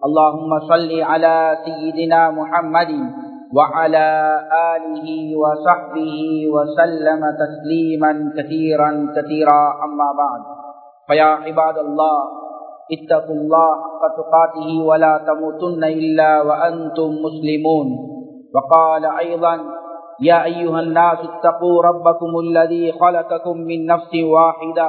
اللهم صل على سيدنا محمد وعلى آله وصحبه وسلم تسليما كثيرا كثيرا. أما بعد فيا عباد الله اتقوا الله حق تقاته ولا تموتن إلا وأنتم مسلمون. وقال أيضا يا أيها الناس اتقوا ربكم الذي خلقكم من نفس واحدة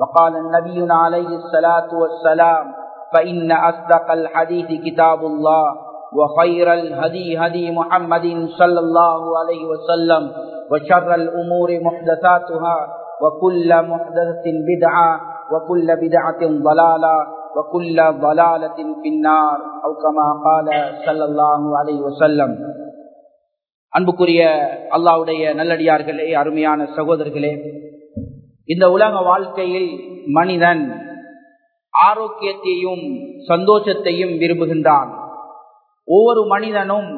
وقال النبي عليه الصلاة والسلام فإن أصدق الحديث كتاب الله وخير الهدي هدي محمد صلى الله عليه وسلم وشر الأمور محدثاتها وكل محدثة بدعة وكل بدعة ضلالة وكل ضلالة في النار أو كما قال صلى الله عليه وسلم அன்புக்குரிய அல்லாவுடைய நல்லடியார்களே அருமையான சகோதரர்களே இந்த உலக வாழ்க்கையில் மனிதன் ஆரோக்கியத்தையும் சந்தோஷத்தையும் விரும்புகின்றான். ஒவ்வொரு மனிதனும்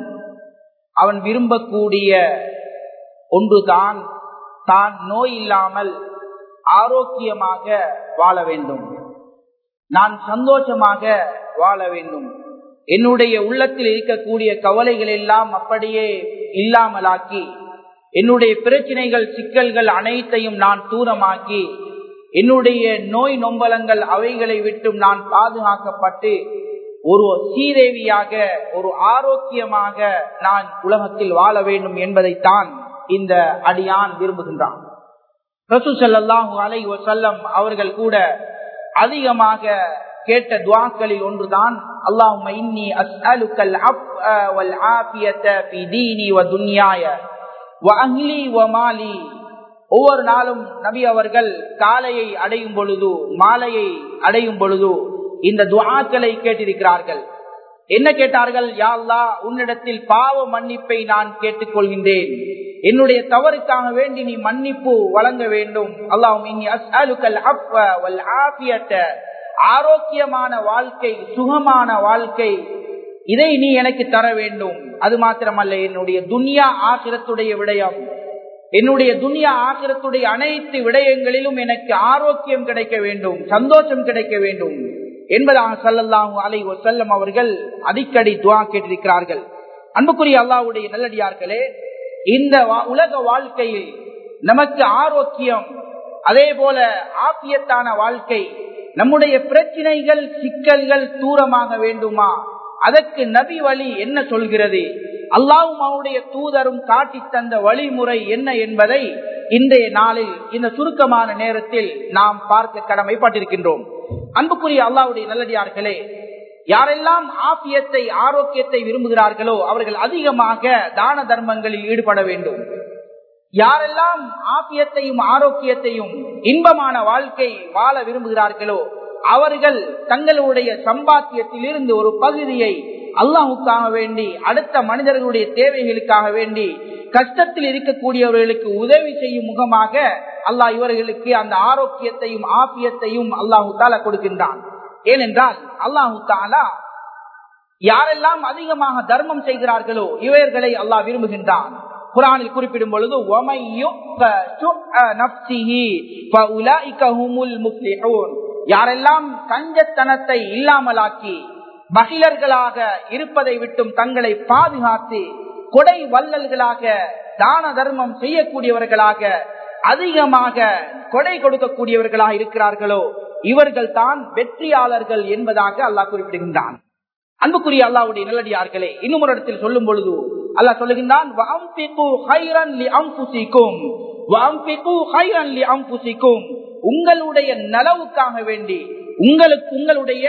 அவன் விரும்பக்கூடிய ஒன்றுதான் தான் நோய் இல்லாமல் ஆரோக்கியமாக வாழ வேண்டும். நான் சந்தோஷமாக வாழ வேண்டும். என்னுடைய உள்ளத்தில் இருக்கக்கூடிய கவலைகள் எல்லாம் அப்படியே இல்லாமலாக்கி என்னுடைய பிரச்சனைகள் சிக்கல்கள் அனைத்தையும் நான் தூரமாக்கி என்னுடைய நோய் நொம்பலங்கள் அவைகளை விட்டும் நான் பாதுகாக்கப்பட்டு ஒரு சீதேவியாக ஒரு ஆரோக்கியமாக நான் உலகத்தில் வாழ வேண்டும் என்பதைத்தான் இந்த அடியான் விரும்புகின்றான். ரசூசல்லாஹு அலை வசல்லம் அவர்கள் கூட அதிகமாக கேட்ட துவாக்களில் ஒன்றுதான் அல்லாஹ் மாலி ஒவ்வொரு நாளும் நபி அவர்கள் காலையை அடையும் பொழுது மாலையை அடையும் பொழுது இந்த துவாக்களை கேட்டிருக்கிறார்கள். என்ன கேட்டார்கள்? யாழ்லா உன்னிடத்தில் பாவ மன்னிப்பை நான் கேட்டுக்கொள்கின்றேன். என்னுடைய தவறுக்காக வேண்டி நீ மன்னிப்பு வழங்க வேண்டும். அல்லாஹும் ஆரோக்கியமான வாழ்க்கை சுகமான வாழ்க்கை இதை நீ எனக்கு தர வேண்டும். அது மாத்திரமல்ல என்னுடைய துனியா ஆசிரத்துடைய விடயம் என்னுடைய துனியா ஆசிரத்துடைய அனைத்து விடயங்களிலும் எனக்கு ஆரோக்கியம் கிடைக்க வேண்டும் சந்தோஷம் கிடைக்க வேண்டும் என்பதாக சல்லல்லாஹு அலை செல்லம் அவர்கள் அடிக்கடி துவா கேட்டிருக்கிறார்கள். அன்புக்குரிய அல்லாவுடைய நல்லடியார்களே இந்த உலக வாழ்க்கையில் நமக்கு ஆரோக்கியம் அதே போல ஆப்பியத்தான வாழ்க்கை நம்முடைய பிரச்சனைகள் சிக்கல்கள் தூரமாக வேண்டுமா? அதற்கு நபி வழி என்ன சொல்கிறது? அல்லாவும் அவனுடைய தூதரும் காட்டி தந்த வழிமுறை என்ன என்பதை இன்றைய நாளில் இந்த சுருக்கமான நேரத்தில் நாம் பார்க்க கடமைப்பட்டிருக்கின்றோம். அன்புக்குரிய அல்லாவுடைய நல்லடியார்களே யாரெல்லாம் ஆபியத்தை ஆரோக்கியத்தை விரும்புகிறார்களோ அவர்கள் அதிகமாக தான தர்மங்களில் ஈடுபட வேண்டும். யாரெல்லாம் ஆபியத்தையும் ஆரோக்கியத்தையும் இன்பமான வாழ்க்கை வாழ விரும்புகிறார்களோ அவர்கள் தங்களுடைய சம்பாத்தியத்தில் இருந்து ஒரு பகுதியை அல்லாஹுக்காக வேண்டி அடுத்த மனிதர்களுடைய தேவைகளுக்காக வேண்டி கஷ்டத்தில் இருக்கக்கூடியவர்களுக்கு உதவி செய்யும் முகமாக அல்லாஹ் இவர்களுக்கு அந்த ஆரோக்கியத்தையும் ஆபியத்தையும் அல்லாஹு தாலா கொடுக்கின்றான். ஏனென்றால் அல்லாஹு தாலா யாரெல்லாம் அதிகமாக தர்மம் செய்கிறார்களோ இவர்களை அல்லாஹ் விரும்புகின்றான். குரானில் குறிப்பிடும் பொழுது யாரெல்லாம் கஞ்சத்தனத்தை இல்லாமலாக்கி மகிழர்களாக இருப்பதை விட்டும் தங்களை பாதுகாத்து கொடை வல்லல்களாக தான தர்மம் செய்யக்கூடியவர்களாக அதிகமாக கொடை கொடுக்கக்கூடியவர்களாக இருக்கிறார்களோ இவர்கள் தான் வெற்றியாளர்கள் என்பதாக அல்லாஹ் குறிப்பிடுகின்றான். அன்புக்குரிய அல்லாவுடைய நல்லடியார்களே இன்னும் ஒரு இடத்தில் சொல்லும் பொழுது அல்லாஹ் சொல்லுகின்றான் உங்களுடைய நலவுக்காக வேண்டி உங்களுக்கு உங்களுடைய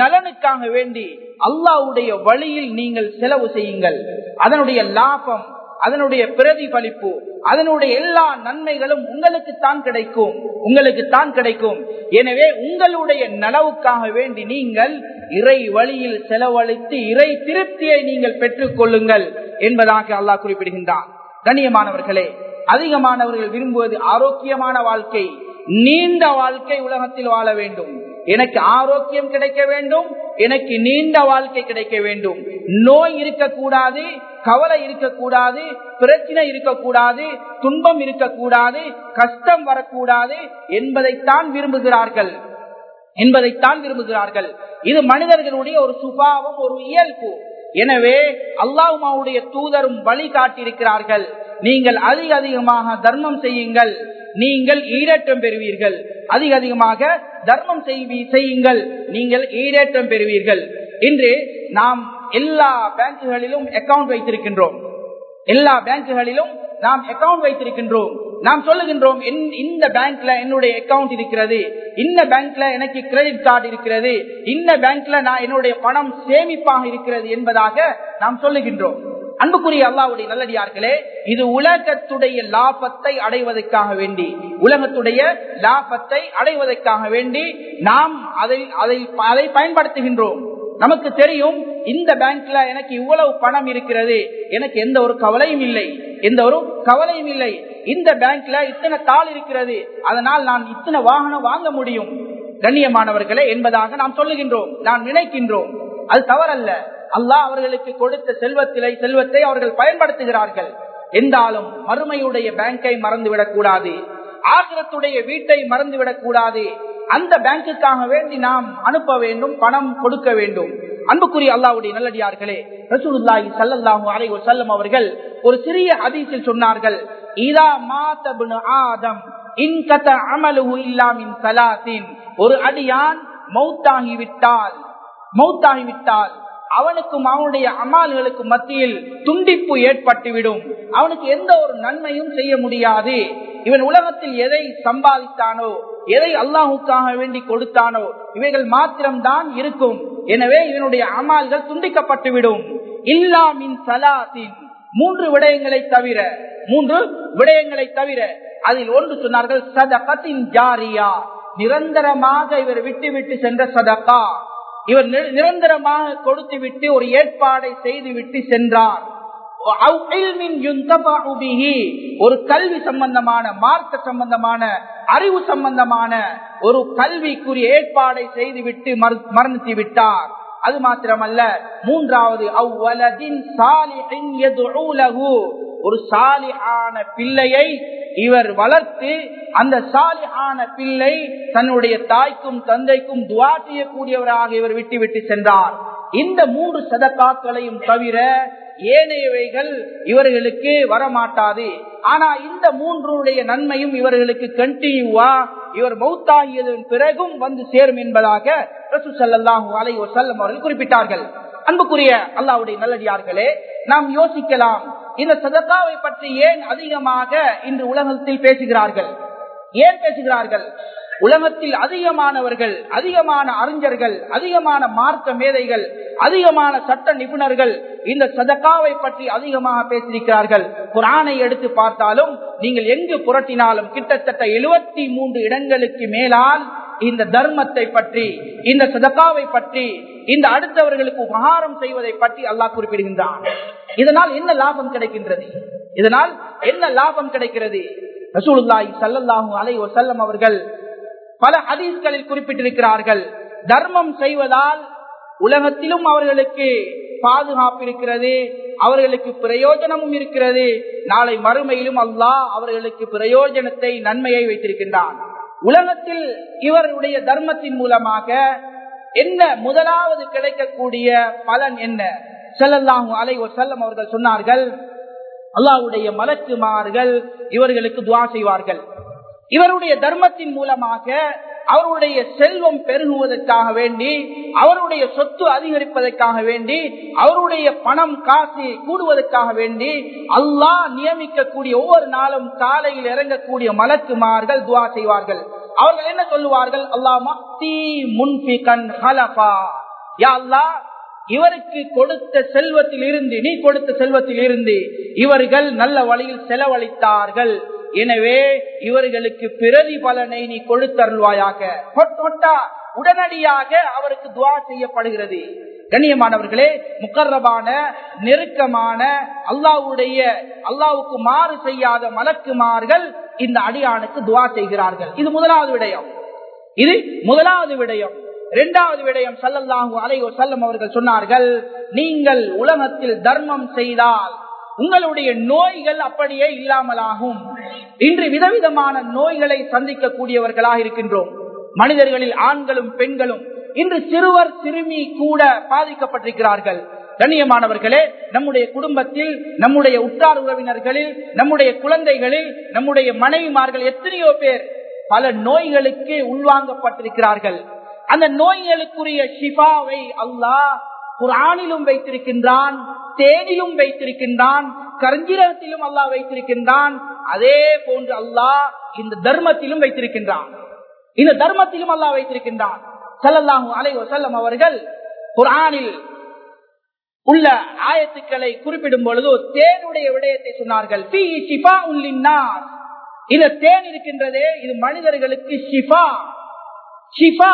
நலனுக்காக வேண்டி அல்லாவுடைய வழியில் நீங்கள் செலவு செய்யுங்கள். அதனுடைய லாபம் அதனுடைய பிரதிபலிப்பு அதனுடைய எல்லா நன்மைகளும் உங்களுக்கு தான் கிடைக்கும். உங்களுக்கு தான் கிடைக்கும். எனவே உங்களுடைய நலவுக்காக வேண்டி நீங்கள் இறை வழியில் செலவழித்து இறை திருப்தியை நீங்கள் பெற்றுக் கொள்ளுங்கள் என்பதாக அல்லாஹ் குறிப்பிடுகின்றான். கண்ணியமானவர்களே அதிகமானவர்கள் விரும்புவது ஆரோக்கியமான வாழ்க்கை. நீண்ட வாழ்க்கை உலகத்தில் வாழ வேண்டும். எனக்கு ஆரோக்கியம் கிடைக்க வேண்டும். எனக்கு நீண்ட வாழ்க்கை கிடைக்க வேண்டும். நோய் இருக்கக்கூடாது கவலை இருக்கக்கூடாது பிரச்சனை இருக்கக்கூடாது துன்பம் இருக்கக்கூடாது கஷ்டம் வரக்கூடாது என்பதைத்தான் விரும்புகிறார்கள். என்பதைத்தான் விரும்புகிறார்கள். இது மனிதர்களுடைய ஒரு சுபாவம் ஒரு இயல்பு. எனவே அல்லாஹுமாவுடைய தூதரும் வழி காட்டியிருக்கிறார்கள் நீங்கள் அதிக அதிகமாக தர்மம் செய்யுங்கள். நீங்கள் ஈடேற்றம் பெறுவீர்கள். அதிக அதிகமாக தர்மம் செய்யுங்கள். நீங்கள் ஈடேற்றம் பெறுவீர்கள். இன்று நாம் எல்லா பேங்குகளிலும் அக்கவுண்ட் வைத்திருக்கின்றோம். எல்லா பேங்குகளிலும் நாம் அக்கவுண்ட் வைத்திருக்கின்றோம். நாம் சொல்லுகின்றோம் இந்த பேங்க்ல என்னுடைய அக்கவுண்ட் இருக்கிறது. இந்த பேங்க்ல எனக்கு கிரெடிட் கார்டு இருக்கிறது. இந்த பேங்க்ல நான் என்னுடைய பணம் சேமிப்பாக இருக்கிறது என்பதாக நாம் சொல்லுகின்றோம். அன்புக்குரிய அல்லாவுடைய நல்லடியார்களே இது உலகத்துடைய லாபத்தை அடைவதற்காக வேண்டி உலகத்துடைய லாபத்தை அடைவதற்காக வேண்டி நாம் அதை அதை அதை பயன்படுத்துகின்றோம். நமக்கு தெரியும் இந்த பேங்க்ல எனக்கு இவ்வளவு பணம் இருக்கிறது எனக்கு எந்த ஒரு கவலையும் இல்லை எந்த ஒரு கவலையும் இல்லை. இந்த பேங்க்ல இத்தனை தாள் இருக்கிறது அதனால் நான் இத்தனை வாகனம் வாங்க முடியும். கண்ணியமானவர்களே என்பதாக நாம் சொல்லுகின்றோம் நாம் நினைக்கின்றோம். அது தவறல்ல. அல்லாஹ் அவர்களுக்கு கொடுத்த செல்வத்திலை செல்வத்தை அவர்கள் பயன்படுத்துகிறார்கள். என்றாலும் மறுமையுடைய பேங்கை மறந்துவிடக் கூடாது. ஆகிரத்துடைய வீட்டை மறந்துவிடக் கூடாது. அந்த பேங்குக்காக வேண்டி நாம் அனுப்ப வேண்டும் பணம் கொடுக்க வேண்டும். அன்புக்குரிய அல்லாவுடைய நல்லடியார்களே ரசூலுல்லாஹி ஸல்லல்லாஹு அலைஹி வஸல்லம் அவர்கள் ஒரு சிறிய ஹதீஸில் சொன்னார்கள் இதா மாதபுன ஆதம் இன் கத அமலுஹு இல்லா மின் ஸலாத்தின் ஒரு அடியான் மௌத்தாகி விட்டால் மௌத்தாகி விட்டால் அவனுக்கும் அவனுடைய அமால்களுக்கு மத்தியில் துண்டிப்பு ஏற்பட்டுவிடும். அவனுக்கு எந்த ஒரு நன்மையும் செய்ய முடியாது. இவன் உலகத்தில் எதை சம்பாதித்தானோ எதை அல்லாஹுக்காக வேண்டி கொடுத்தானோ இவைகள் மாத்திரம்தான் இருக்கும். எனவே இவனுடைய அமால்கள் துண்டிக்கப்பட்டுவிடும். இல்லாமின் சலாத்தின். மூன்று விடயங்களை தவிர மூன்று விடயங்களை தவிர அதில் ஒன்று சொன்னார்கள் சதகத்தின் ஜாரியா. நிரந்தரமாக இவர் விட்டு விட்டு சென்ற சதகா. இவர் நிரந்தரமாக கொடுத்து விட்டு ஒரு ஏற்பாடை செய்து விட்டு சென்றார் ஒரு கல்வி சம்பந்தமான மார்க்க சம்பந்தமான அறிவு சம்பந்தமான ஒரு கல்விக்குரிய ஏற்பாடை செய்துவிட்டு மரணித்து விட்டார். அது மாத்திரமல்ல மூன்றாவது அவ்வளதின் ஒரு சாலியான பிள்ளையை இவர் வளர்த்து அந்த சாலியான பிள்ளை தன்னுடைய தாய்க்கும் தந்தைக்கும் துவா செய்யக்கூடியவராக இவர் விட்டு விட்டு சென்றார். இந்த மூன்று சதக்காக்களையும் தவிர ஏனையவைகள் இவர்களுக்கு வரமாட்டாது. ஆனா இந்த மூன்றுடைய நன்மையும் இவர்களுக்கு கண்டினியூவா இவர் மௌத்தாகியதன் பிறகும் வந்து சேரும் என்பதாக ரசூ சல்லாஹூ அலை வசல்லம் அவர்கள் குறிப்பிட்டார்கள். அன்புக்குரிய அல்லாவுடைய நல்லடியார்களே நாம் யோசிக்கலாம் இந்த சதக்காவை பற்றி ஏன் அதிகமாக இன்று உலகத்தில் பேசுகிறார்கள்? ஏன் பேசுகிறார்கள்? உலகத்தில் அதிகமானவர்கள் அதிகமான அறிஞர்கள் அதிகமான மார்க்க மேதைகள் அதிகமான சட்ட நிபுணர்கள் இந்த சதக்காவை பற்றி அதிகமாக பேசியிருக்கிறார்கள். குரானை எடுத்து பார்த்தாலும் நீங்கள் எங்கு புரட்டினாலும் கிட்டத்தட்ட எழுபத்தி மூன்று இடங்களுக்கு மேலால் இந்த தர்மத்தை பற்றி இந்த சதக்காவை பற்றி இந்த அடுத்தவர்களுக்கு உபகாரம் செய்வதை பற்றி அல்லாஹ் குறிப்பிடுகின்றான். இதனால் என்ன லாபம் கிடைக்கின்றது? இதனால் என்ன லாபம் கிடைக்கிறது? ரசூலுல்லாஹி ஸல்லல்லாஹு அலை வசல்லம் அவர்கள் பல ஹதீஸ்களில் குறிப்பிட்டிருக்கிறார்கள். தர்மம் செய்வதால் உலகத்திலும் அவர்களுக்கு பாதுகாப்பு இருக்கிறது அவர்களுக்கு பிரயோஜனமும் இருக்கிறது. நாளை மறுமையிலும் அல்லாஹ் அவர்களுக்கு பிரயோஜனத்தை நன்மையை வைத்திருக்கின்றான். உலகத்தில் இவருடைய தர்மத்தின் மூலமாக என்ன முதலாவது கிடைக்கக்கூடிய பலன் என்ன? செல்லல்லாஹு அலை செல்லம் அவர்கள் சொன்னார்கள் அல்லாவுடைய மலக்குமார்கள் இவர்களுக்கு துவா செய்வார்கள். இவருடைய தர்மத்தின் மூலமாக அவருடைய செல்வம் பெருகுவதற்காக வேண்டி அவருடைய சொத்து அதிகரிப்பதற்காக வேண்டி அவருடைய பணம் காசு கூடுவதற்காக வேண்டி அல்லாஹ் நியமிக்கக்கூடிய ஒவ்வொரு நாளும் காலையில் இறங்கக்கூடிய மலக்குமார்கள் துவா செய்வார்கள். அவர்கள் என்ன சொல்லுவார்கள்? அல்லாஹ் மக்தி முன்பிகன் ஹலபா யா அல்லாஹ் இவருக்கு கொடுத்த செல்வத்தில் இருந்து நீ கொடுத்த செல்வத்தில் இருந்து இவர்கள் நல்ல வழியில் செலவழித்தார்கள். எனவே இவர்களுக்கு பிரதிபலனை நீ கொடுத்தருள்வாயாக. உடனடியாக அவருக்கு துவா செய்யப்படுகிறது. கண்ணியமானவர்களே முக்கரபான நெருக்கமான அல்லாவுடைய அல்லாவுக்கு மாறு செய்யாத மலக்குமார்கள் இந்த அடியானுக்கு துவா செய்கிறார்கள். இது முதலாவது விடயம். இது முதலாவது விடயம். இரண்டாவது விடயம் சல்லல்லாஹூ அலையோ செல்லம் அவர்கள் சொன்னார்கள் நீங்கள் உலகத்தில் தர்மம் செய்தால் உங்களுடைய நோய்கள் அப்படியே இல்லாமலாகும். இன்று விதவிதமான நோய்களை சந்திக்கக்கூடியவர்களாக இருக்கின்றோம். மனிதர்களில் ஆண்களும் பெண்களும் இன்று சிறுவர் சிறுமி கூட பாதிக்கப்பட்டிருக்கிறார்கள். கண்ணியமானவர்களே நம்முடைய குடும்பத்தில் நம்முடைய உற்றார் உறவினர்களில் நம்முடைய குழந்தைகளில் நம்முடைய மனைவிமார்கள் எத்தனையோ பேர் பல நோய்களுக்கு உள்வாங்கப்பட்டிருக்கிறார்கள். அந்த நோய்களுக்குரிய ஷிஃபாவை அல்லாஹ் குரானிலும் வைத்திருக்கின்றான். தேனிலும் வைத்திருக்கின்றான் கருஞ்சிரகத்திலும் அல்லாஹ் வைத்திருக்கின்றான் அதே போன்று அல்லாஹ் இந்த தர்மத்திலும் வைத்திருக்கின்றான். இந்த தர்மத்திலும் அல்லாஹ் வைத்திருக்கின்றான். சல்லல்லாஹு அலை வசல்லம் அவர்கள் குரானில் உள்ள ஆயத்துக்களை குறிப்பிடும் பொழுது தேனுடைய விடயத்தை சொன்னார்கள். இந்த தேன் இருக்கின்றதே இது மனிதர்களுக்கு ஷிஃபா. ஷிஃபா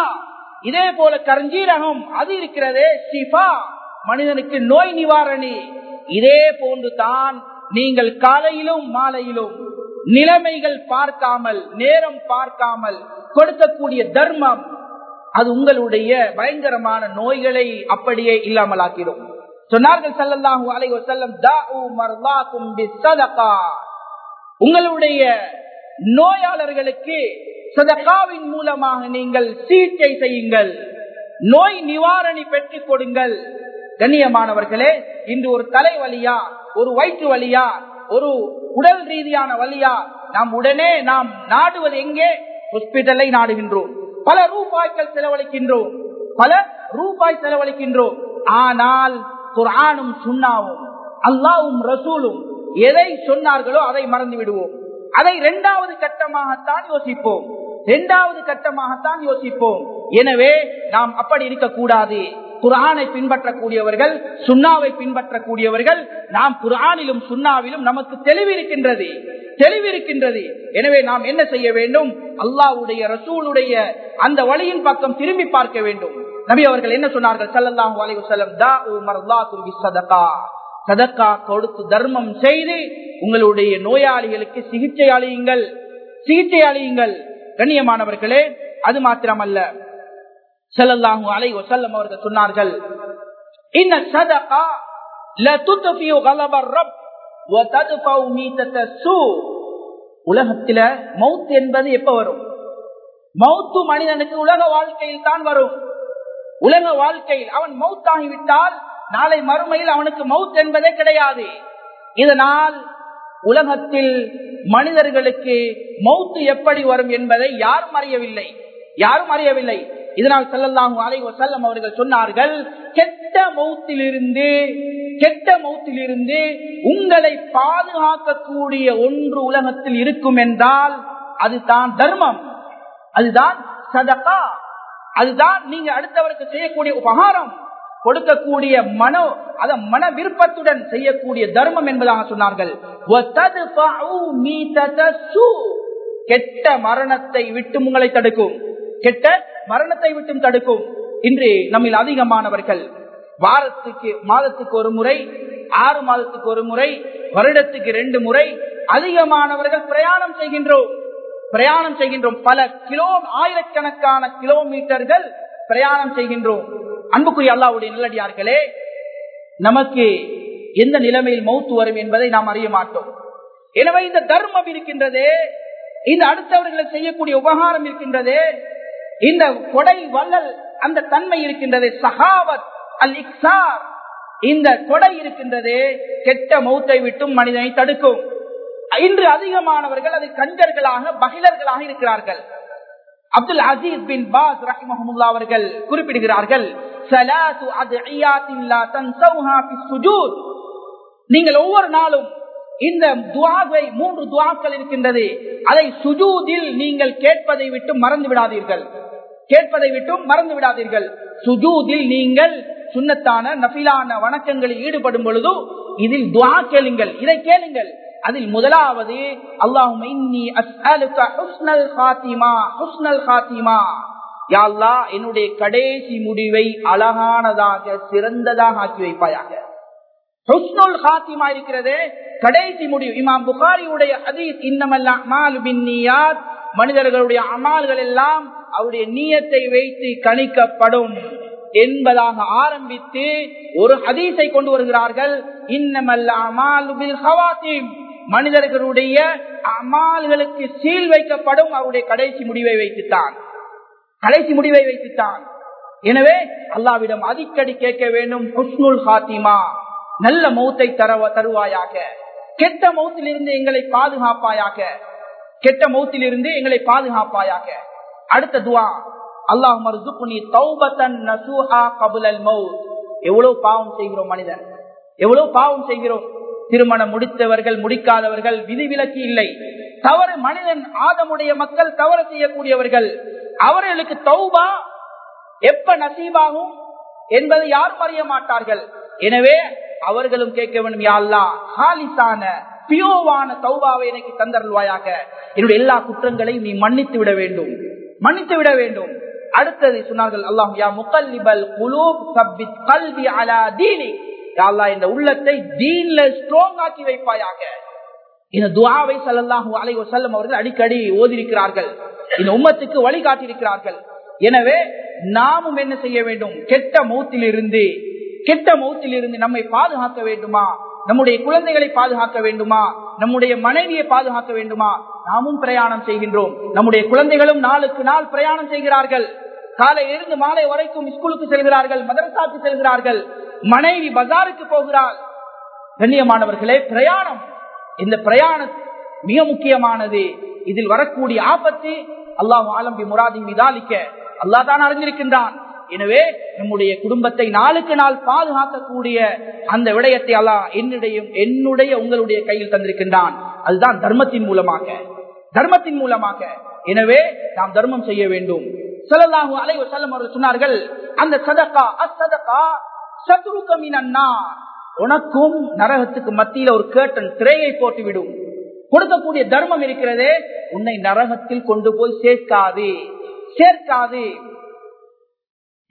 இதே போல கரஞ்சீரகம் அது இருக்கிறதே ஷிஃபா. மனிதனுக்கு நோய் நிவாரணி. இதே போன்று தான் நீங்கள் காலையிலும் மாலையிலும் நிலைமைகள் பார்க்காமல் நேரம் பார்க்காமல் கொடுக்கக்கூடிய தர்மம் அது உங்களுடைய பயங்கரமான நோய்களை அப்படியே இல்லாமலாக்கிடும் சொன்னார்கள் சல்லல்லாஹு அலைஹி வஸல்லம் உங்களுடைய நோயாளர்களுக்கு சதகாவின் மூலமாக நீங்கள் சிகிச்சை செய்யுங்கள். நோய் நிவாரணி பெற்றுக் கொடுங்கள். கண்ணியமானவர்களே இன்று ஒரு தலை வழியா ஒரு வயிற்று வலியா ஒரு உடல் ரீதியான வழியா நாம் உடனே நாம் நாடுவது எங்கே? ஹாஸ்பிட்டலை நாடுகின்றோம். பல ரூபாய்கள் செலவழிக்கின்றோம். பல ரூபாய் செலவழிக்கின்றோம். ஆனால் குரானும் சுண்ணாவும் அல்லாவும் ரசூலும் எதை சொன்னார்களோ அதை மறந்து விடுவோம் அதை இரண்டாவது கட்டமாகத்தான் யோசிப்போம். இரண்டாவது கட்டமாகத்தான் யோசிப்போம். எனவே நாம் அப்படி இருக்கக்கூடாது. குரானை பின்பற்றக்கூடியவர்கள் சுண்ணாவை பின்பற்றக்கூடியவர்கள் நாம் குரானிலும் சுண்ணாவிலும் நமக்கு தெளிவிருக்கின்றது தெளிவிருக்கின்றது. எனவே நாம் என்ன செய்ய வேண்டும்? அல்லாவுடைய ரசூலுடைய அந்த வழியின் பக்கம் திரும்பி பார்க்க வேண்டும். நபி அவர்கள் என்ன சொன்னார்கள்? சல்லாஹூ அலி வஸல்லம் சதக்கா கொடுத்து தர்மம் செய்து உங்களுடைய நோயாளிகளுக்கு சிகிச்சை அளியுங்கள். சிகிச்சை அளியுங்கள். கண்ணியமானவர்களே அது மாத்திரமல்ல. செல்லல்லாஹு அலை வசல்லம் அவர்கள் சொன்னார்கள் இன்ன சதகா உலகத்தில மவுத் என்பது எப்ப வரும்? மவுத்து மனிதனுக்கு உலக வாழ்க்கையில் தான் வரும். உலக வாழ்க்கையில் அவன் மவுத்தாகிவிட்டால் நாளை மறுமையில் அவனுக்கு மவுத் என்பதே கிடையாது. இதனால் உலகத்தில் மனிதர்களுக்கு மவுத்து எப்படி வரும் என்பதை யாரும் அறியவில்லை. யாரும் அறியவில்லை. இதனால் செல்லலாம் அலை செல்லம் அவர்கள் சொன்னார்கள் கெட்ட மௌத்திலிருந்து கெட்ட மௌத்திலிருந்து உங்களை பாதுகாக்கக்கூடிய ஒன்று உலகத்தில் இருக்கும் என்றால் அதுதான் தர்மம். அதுதான் சதகா. அதுதான் நீங்க அடுத்தவருக்கு செய்யக்கூடிய உபகாரம். கொடுக்கக்கூடிய மனோ அத மன விருப்பத்துடன் செய்யக்கூடிய தர்மம் என்பதாக சொன்னார்கள். கெட்ட மரணத்தை விட்டு உங்களை தடுக்கும். கெட்ட மரணத்தை விட்டும் தடுக்கும். இன்று நம்மில் அதிகமானவர்கள் வாரத்துக்கு மாதத்துக்கு ஒரு முறை ஆறு மாதத்துக்கு ஒரு முறை வருடத்துக்கு ரெண்டு முறை அதிகமானவர்கள் பிரயாணம் செய்கின்றோம். பிரயாணம் செய்கின்றோம். பல கிலோ ஆயிரக்கணக்கான கிலோமீட்டர்கள் பிரயாணம் செய்கின்றோம். அன்புக்குரிய அல்லாவுடைய நல்லடியார்களே நமக்கு எந்த நிலைமையில் மௌத்து வரும் என்பதை நாம் அறிய மாட்டோம். எனவே இந்த தர்மம் இருக்கின்றதே இந்த அடுத்தவர்களை செய்யக்கூடிய உபகாரம் இருக்கின்றதே இந்த கொடை வள்ளல் அந்த தன்மை இருக்கின்றது. சகாவத் அல் இக்ஸார் இந்த கொடை இருக்கின்றது கெட்ட மௌத்தை விட்டும் மனிதனை தடுக்கும். இன்று அதிகமானவர்கள் அது கஞ்சர்களாக பகிலர்களாக இருக்கிறார்கள். அப்துல் அசீஸ் பின் பாஸ் ரஹிமஹமுல்லா அவர்கள் குறிப்பிடுகிறார்கள் நீங்கள் ஒவ்வொரு நாளும் இந்த துவாவை மூன்று துவாக்கள் இருக்கின்றது. அதை சுஜூதில் நீங்கள் கேட்பதை விட்டு மறந்து விடாதீர்கள். கேட்பதை விட்டும் மறந்து விடாதீர்கள். சுஜூதில் நீங்கள் சுண்ணத்தான நபிலான வணக்கங்களில் ஈடுபடும் பொழுது இதில் துவா கேளுங்கள். இதை கேளுங்கள். அதில் முதலாவது யா அல்லாஹ் என்னுடைய கடைசி முடிவை அழகானதாக சிறந்ததாக ஆக்கி வைப்பாயாக. ஹுஸ்னுல் ஹாத்திமா இருக்கிறதே கடைசி முடிவு. இமாம் புகாரியுடைய ஹதீஸ் இன்னமல்ல மனிதர்களுடைய அமால்கள் எல்லாம் அவருடைய நீயத்தை வைத்து கணிக்கப்படும் என்பதாக ஆரம்பித்து ஒரு ஹதீஸை கொண்டு வருகிறார்கள். இன்னமல்ல மனிதர்களுடைய அமால்களுக்கு சீல் வைக்கப்படும் அவருடைய கடைசி முடிவை வைத்துத்தான். கடைசி முடிவை வைத்துத்தான். எனவே அல்லாவிடம் அடிக்கடி கேட்க வேண்டும் ஹுஸ்னுல் ஹாத்திமா நல்ல மௌத்தை தரவ தருவாயாக. கெட்ட மௌத்திலிருந்து எங்களை பாதுகாப்பாயாக. கெட்ட மௌத்திலிருந்து எங்களை பாதுகாப்பாயாக. அடுத்த துவா. அல்லாஹ் மருசுக்குனி தௌபத்தன் நசூஹா கபுலல் மௌத். எவ்வளவு பாவம் செய்கிறோம் மனிதன் எவ்வளவு பாவம் செய்கிறோம் திருமணம் முடித்தவர்கள் முடிக்காதவர்கள் விதிவிலக்கு இல்லை. தவறு மனிதன் ஆதமுடைய மக்கள் தவறு செய்யக்கூடியவர்கள். அவர்களுக்கு தௌபா எப்ப நசீபாகும் என்பதை யாரும் அறிய மாட்டார்கள். எனவே அவர்களும் கேட்க வேண்டும் யாழ்லா ஹாலிசான பியோவான தௌபாவை எனக்கு தந்தருள்வாயாக. என்னுடைய எல்லா குற்றங்களையும் நீ மன்னித்து விட வேண்டும். மன்னித்து விட வேண்டும். அடுத்தது சொன்னார்கள் அல்லாஹ் யா முகல்லிபல் குலூப் சப்பித் கல்வி அலா தீனி. இந்த உள்ளத்தை தீன்ல ஸ்ட்ராங் ஆக்கி வைப்பாயாக. இந்த துவாவை சல்லாஹூ அலை வசல்லம் அவர்கள் அடிக்கடி ஓதிருக்கிறார்கள் இந்த உம்மத்துக்கு வழிகாட்டியிருக்கிறார்கள். எனவே நாமும் என்ன செய்ய வேண்டும்? கெட்ட மௌத்திலிருந்து கெட்ட மௌத்திலிருந்து நம்மை பாதுகாக்க வேண்டுமா? நம்முடைய குழந்தைகளை பாதுகாக்க வேண்டுமா? நம்முடைய மனைவியை பாதுகாக்க வேண்டுமா? நாமும் பிரயாணம் செய்கின்றோம். நம்முடைய குழந்தைகளும் நாளுக்கு நாள் பிரயாணம் செய்கிறார்கள். காலை இருந்து மாலை வரைக்கும் ஸ்கூலுக்கு செல்கிறார்கள் மதரசாக்கு செல்கிறார்கள். மனைவி பஜாருக்கு போகிறாள். கண்ணியமானவர்களே பிரயாணம். இந்த பிரயாணம் மிக முக்கியமானது. இதில் வரக்கூடிய ஆபத்து அல்லாஹ் ஆலம்பி முராதி மீதாலிக்க அல்லா தான் அறிந்திருக்கின்றான். எனவே நம்முடைய குடும்பத்தை நாளுக்கு நாள் பாதுகாக்கக்கூடிய அந்த விடயத்தை அல்லா என்னுடைய என்னுடைய உங்களுடைய கையில் தந்திருக்கின்றான். அதுதான் தர்மத்தின் மூலமாக. தர்மத்தின் மூலமாக. எனவே நாம் தர்மம் செய்ய வேண்டும். சொல்லலாஹு அலைவ செல்லம் அவர்கள் சொன்னார்கள் அந்த சதக்கா அசதக்கா சத்ருக்கமினா உனக்கும் நரகத்துக்கு மத்தியில ஒரு கேட்டன் திரையை போட்டுவிடும். கொடுக்கக்கூடிய தர்மம் இருக்கிறதே உன்னை நரகத்தில் கொண்டு போய் சேர்க்காது. சேர்க்காது.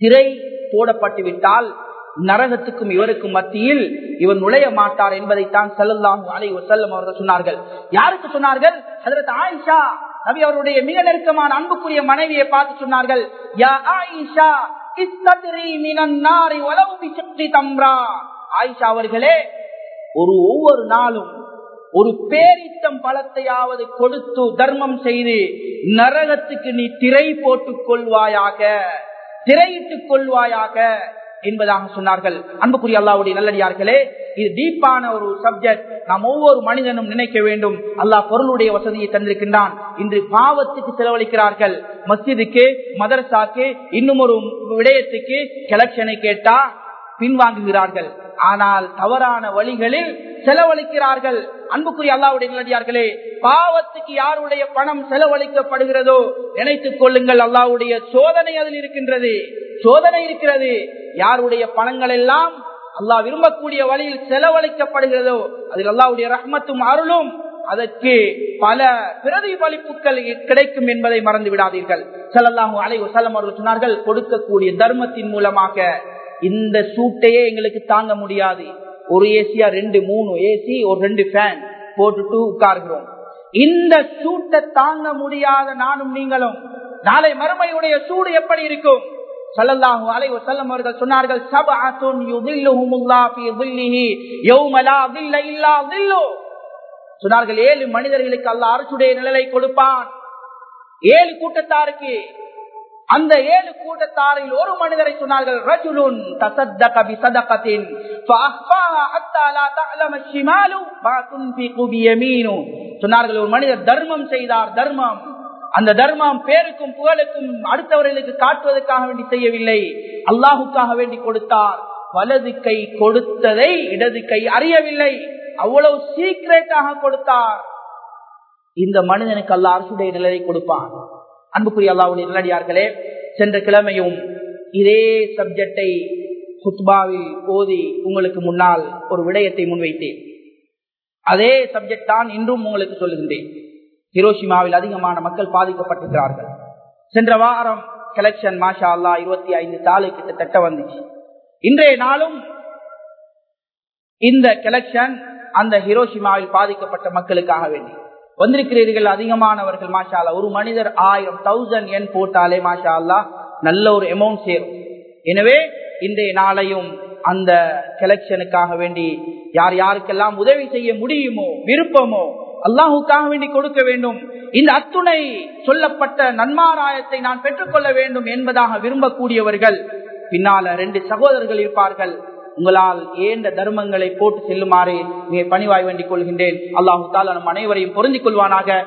திரை போடப்பட்டு விட்டால் நரகத்துக்கும் இவருக்கும் மத்தியில் இவர் நுழைய மாட்டார் என்பதைத்தான் செல்லலாம் அலை செல்லம் அவர்கள் சொன்னார்கள். யாருக்கு சொன்னார்கள்? அதற்கு ஆயிஷா நபி அவருடைய மிக நெருக்கமான அன்புக்குரிய மனைவியை பார்த்து சொன்னார்கள். யா ஆயிஷா ஆயிஷா அவர்களே ஒரு ஒவ்வொரு நாளும் ஒரு பேரித்தம் பழத்தையாவது கொடுத்து தர்மம் செய்து நரகத்துக்கு நீ திரை போட்டுக் கொள்வாயாக. திரையிட்டுக் கொள்வாயாக என்பதாக சொன்னார்கள். அன்புக்குரிய அல்லாவுடைய நல்லடியார்களே இது டீப்பான ஒரு சப்ஜெக்ட் நாம் ஒவ்வொரு மனிதனும் நினைக்க வேண்டும். அல்லாஹ் பொருளுடைய வசதியை தந்திருக்கின்றான். இன்று பாவத்துக்கு செலவழிக்கிறார்கள். மஸ்ஜிதுக்கு மதரசாக்கு இன்னும் ஒரு விடயத்துக்கு கலெக்ஷனை கேட்டா பின்வாங்குகிறார்கள். ஆனால் தவறான வழிகளில் செலவழிக்கிறார்கள். அன்புக்குரிய அல்லாவுடைய நிலடியார்களே பாவத்துக்கு யாருடைய பணம் செலவழிக்கப்படுகிறதோ நினைத்துக் கொள்ளுங்கள். அல்லாவுடைய சோதனை அதில் இருக்கின்றது. சோதனை இருக்கிறது. யாருடைய பணங்கள் எல்லாம் அல்லாஹ் விரும்பக்கூடிய வழியில் செலவழிக்கப்படுகிறதோ அதில் அல்லாவுடைய ரஹ்மத்தும் அருளும் அதற்கு பல பிரதிபலிப்புகள் கிடைக்கும் என்பதை மறந்து விடாதீர்கள். செல்லல்லாஹு அலை செல்லம் அவர்கள் சொன்னார்கள் கொடுக்கக்கூடிய தர்மத்தின் மூலமாக இந்த சூட்டையே எங்களுக்கு தாங்க முடியாது. ஒரு ஏசியா ரெண்டு மூணு ஏசி ஒரு ரெண்டு ஃபேன் போட்டுட்டு உட்கார்கிறோம். இந்த சூட்டை தாங்க முடியாத நானும் நீங்களும். நாளை மறுமையுடைய சூடு எப்படி இருக்கும்? சல்லல்லாஹு அலைஹி வஸல்லம் அவர்கள் சொன்னார்கள் சபஅத்துன் யுதில்லுஹுமுல்லாஹ் ஃபீ ظில்லிஹி யௌம லா ظில்ல இல்லா ظில்லு சொன்னார்கள் ஏழு மனிதர்களுக்கு அல்லாஹ் அரசுடைய நிழலை கொடுப்பான். ஏழு கூட்டத்தாருக்கு அந்த ஏழு கூட்டத்தாரில் ஒரு மனிதரை சொன்னார்கள் ரஜுலுன் தசத்தக பிசதகத்தின் சொன்னார்கள் ஒரு மனிதர் தர்மம் செய்தார் தர்மம். அந்த தர்மம் பேருக்கும் புகழுக்கும் அடுத்தவர்களுக்கு காட்டுவதற்காக வேண்டி செய்யவில்லை. அல்லாஹுக்காக வேண்டி கொடுத்தார். வலது கை கொடுத்ததை இடது கை அறியவில்லை. அவ்வளவு சீக்கிரட்டாக கொடுத்தார். இந்த மனிதனுக்கு அல்ல அரசுடைய நிலையை கொடுப்பான். அன்புக்குரிய அல்லாவுடைய நல்லடியார்களே சென்ற கிழமையும் இதே சப்ஜெக்டை குத்பாவில் ஓதி உங்களுக்கு முன்னால் ஒரு விடயத்தை முன்வைத்தேன். அதே சப்ஜெக்ட் தான் இன்றும் உங்களுக்கு சொல்லுகின்றேன். ஹிரோஷிமாவில் அதிகமான மக்கள் பாதிக்கப்பட்டிருக்கிறார்கள். சென்ற வாரம் கலெக்ஷன் மாஷா அல்லா இருபத்தி ஐந்து தாளை கிட்டத்தட்ட வந்துச்சு. இன்றைய நாளும் இந்த கலெக்ஷன் அந்த ஹிரோஷிமாவில் பாதிக்கப்பட்ட மக்களுக்காக வேண்டி. வந்திருக்கிறீர்கள் அதிகமானவர்கள் மாஷா அல்லா ஒரு மனிதர் ஆயிரம் தௌசண்ட் என் போட்டாலே மாஷா அல்லா நல்ல ஒரு அமௌண்ட் சேரும். எனவே இன்றைய நாளையும் அந்த கலெக்ஷனுக்காக வேண்டி யார் யாருக்கெல்லாம் உதவி செய்ய முடியுமோ விருப்பமோ அல்லாஹுக்காக வேண்டி கொடுக்க வேண்டும். இந்த அத்துணை சொல்லப்பட்ட நன்மாராயத்தை நான் பெற்றுக்கொள்ள வேண்டும் என்பதாக விரும்பக்கூடியவர்கள் பின்னால ரெண்டு சகோதரர்கள் இருப்பார்கள். உங்களால் ஏந்த தர்மங்களை போட்டு செல்லுமாறு மிக பணிவாய் வேண்டிக் கொள்கின்றேன். அல்லாஹு தாலா நம் அனைவரையும் பொருந்திக் கொள்வானாக.